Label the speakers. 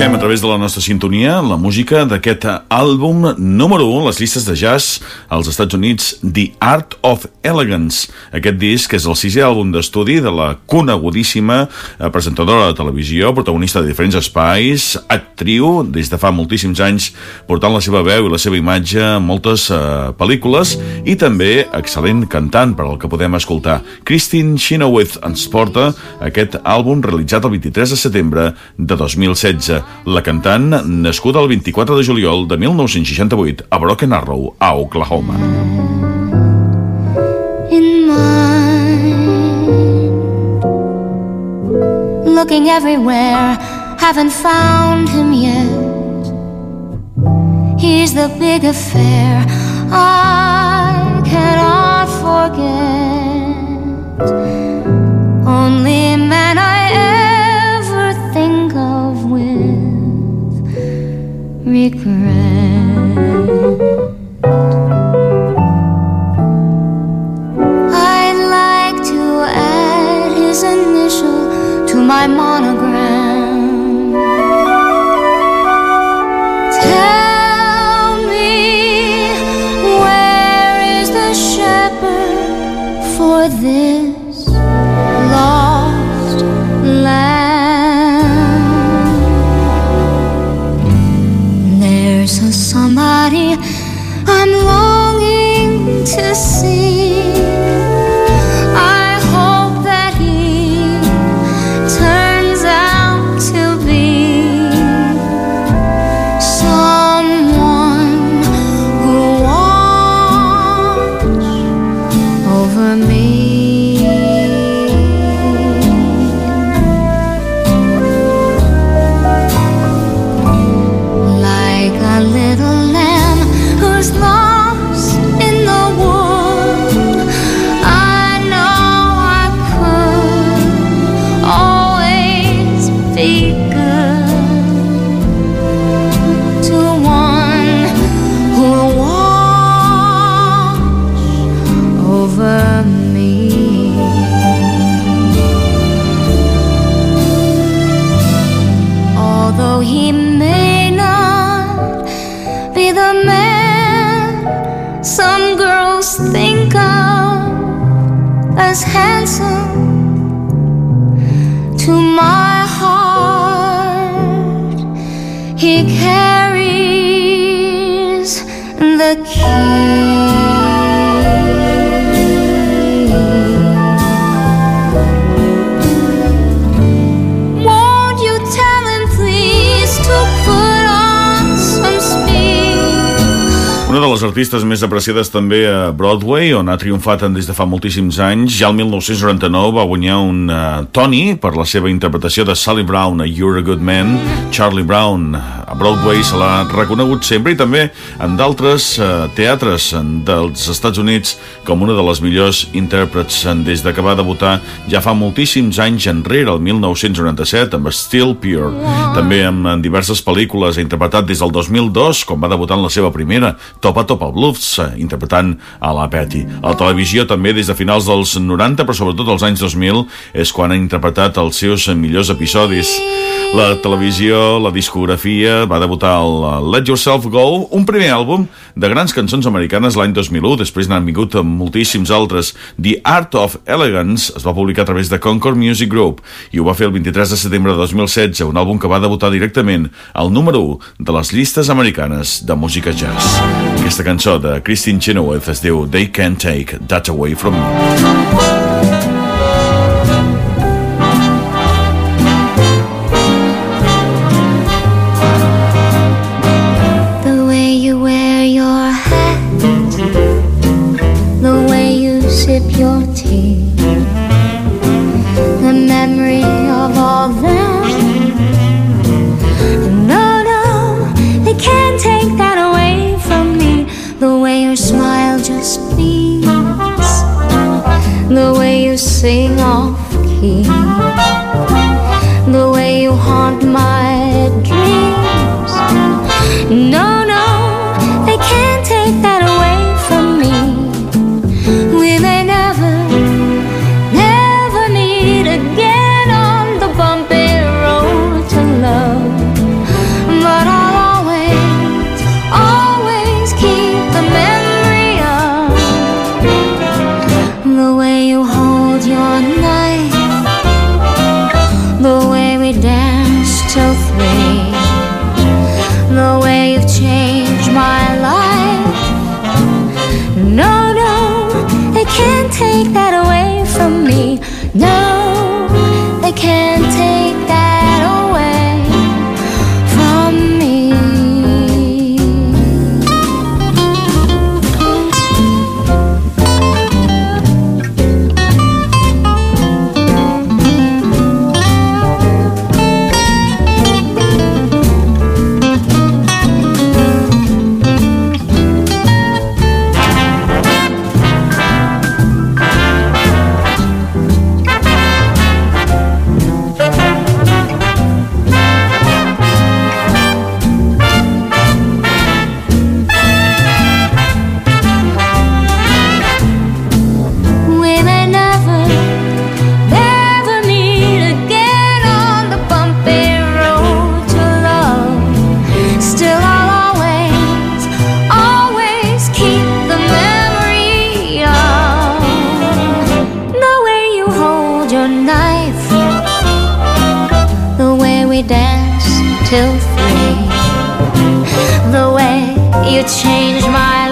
Speaker 1: coneixem a través de la nostra sintonia la música d'aquest àlbum número 1 les llistes de jazz als Estats Units The Art of Elegance. Aquest disc és el sisè àlbum d'estudi de la conegudíssima eh, presentadora de televisió, protagonista de diferents espais, actriu des de fa moltíssims anys portant la seva veu i la seva imatge a moltes uh, pel·lícules i també excel·lent cantant per al que podem escoltar. Christine Chenoweth ens porta aquest àlbum realitzat el 23 de setembre de 2016 la cantant, nascuda el 24 de juliol de 1968 a Broken Arrow, a Oklahoma. In mind, looking everywhere, haven't found him yet. He's the big affair I cannot forget. I'd like to add his initial to my monogram. Tell me, where is the shepherd for this
Speaker 2: as handsome
Speaker 1: Una de les artistes més apreciades també a Broadway, on ha triomfat des de fa moltíssims anys. Ja el 1999 va guanyar un uh, Tony per la seva interpretació de Sally Brown a You're a Good Man. Charlie Brown a Broadway se l'ha reconegut sempre i també en d'altres uh, teatres dels Estats Units com una de les millors intèrprets des de que va debutar ja fa moltíssims anys enrere, el 1997, amb Still Pure. També en, en diverses pel·lícules ha interpretat des del 2002, quan va debutar en la seva primera, Top a Top Bluffs, eh, interpretant a la Petty. A la televisió també des de finals dels 90, però sobretot als anys 2000, és quan ha interpretat els seus millors episodis. La televisió, la discografia, va debutar el Let Yourself Go, un primer àlbum de grans cançons americanes l'any 2001, després n'han vingut moltíssims altres. The Art of Elegance es va publicar a través de Concord Music Group i ho va fer el 23 de setembre de 2016, un àlbum que va debutar directament al número 1 de les llistes americanes de música jazz. Aquesta cançó de Christine Chenoweth es diu They Can't Take That Away From Me.
Speaker 2: you sing off key, the way you haunt my dreams. No. your knife. The way we dance till three. The way you changed my life